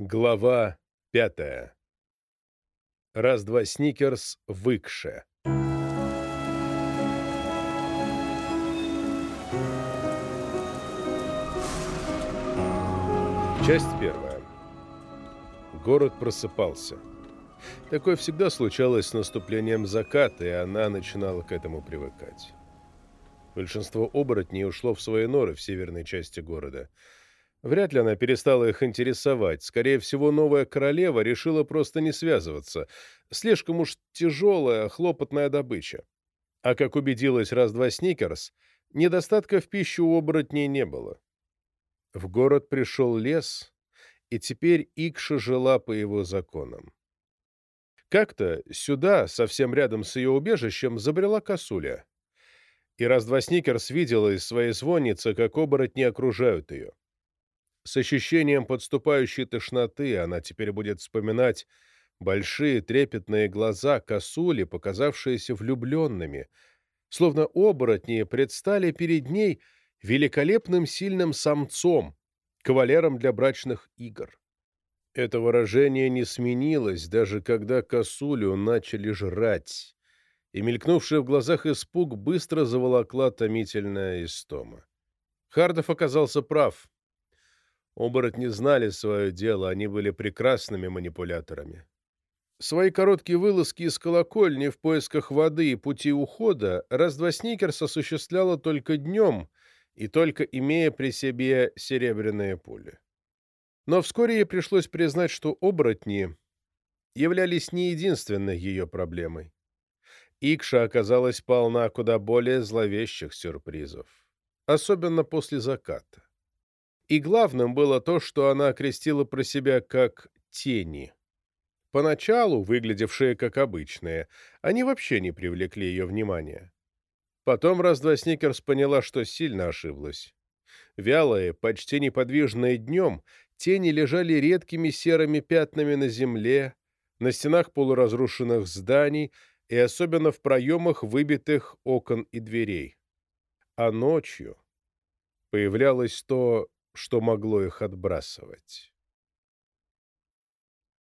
Глава пятая. Раз-два Сникерс выкше. Часть первая. Город просыпался. Такое всегда случалось с наступлением заката, и она начинала к этому привыкать. Большинство оборотней ушло в свои норы в северной части города. Вряд ли она перестала их интересовать. Скорее всего, новая королева решила просто не связываться. Слишком уж тяжелая, хлопотная добыча. А как убедилась раз-два Сникерс, недостатка в пищу у оборотней не было. В город пришел лес, и теперь Икша жила по его законам. Как-то сюда, совсем рядом с ее убежищем, забрела косуля. И раз-два Сникерс видела из своей звонницы, как оборотни окружают ее. С ощущением подступающей тошноты она теперь будет вспоминать большие трепетные глаза косули, показавшиеся влюбленными, словно оборотни предстали перед ней великолепным сильным самцом, кавалером для брачных игр. Это выражение не сменилось, даже когда косулю начали жрать, и мелькнувшая в глазах испуг быстро заволокла томительная истома. Хардов оказался прав. Оборотни знали свое дело, они были прекрасными манипуляторами. Свои короткие вылазки из колокольни в поисках воды и пути ухода раз-два Сникерс осуществляла только днем и только имея при себе серебряные пули. Но вскоре ей пришлось признать, что оборотни являлись не единственной ее проблемой. Икша оказалась полна куда более зловещих сюрпризов, особенно после заката. И главным было то, что она окрестила про себя как «тени». Поначалу, выглядевшие как обычные, они вообще не привлекли ее внимания. Потом раз-два Сникерс поняла, что сильно ошиблась. Вялые, почти неподвижные днем, тени лежали редкими серыми пятнами на земле, на стенах полуразрушенных зданий и особенно в проемах выбитых окон и дверей. А ночью появлялось то, что могло их отбрасывать.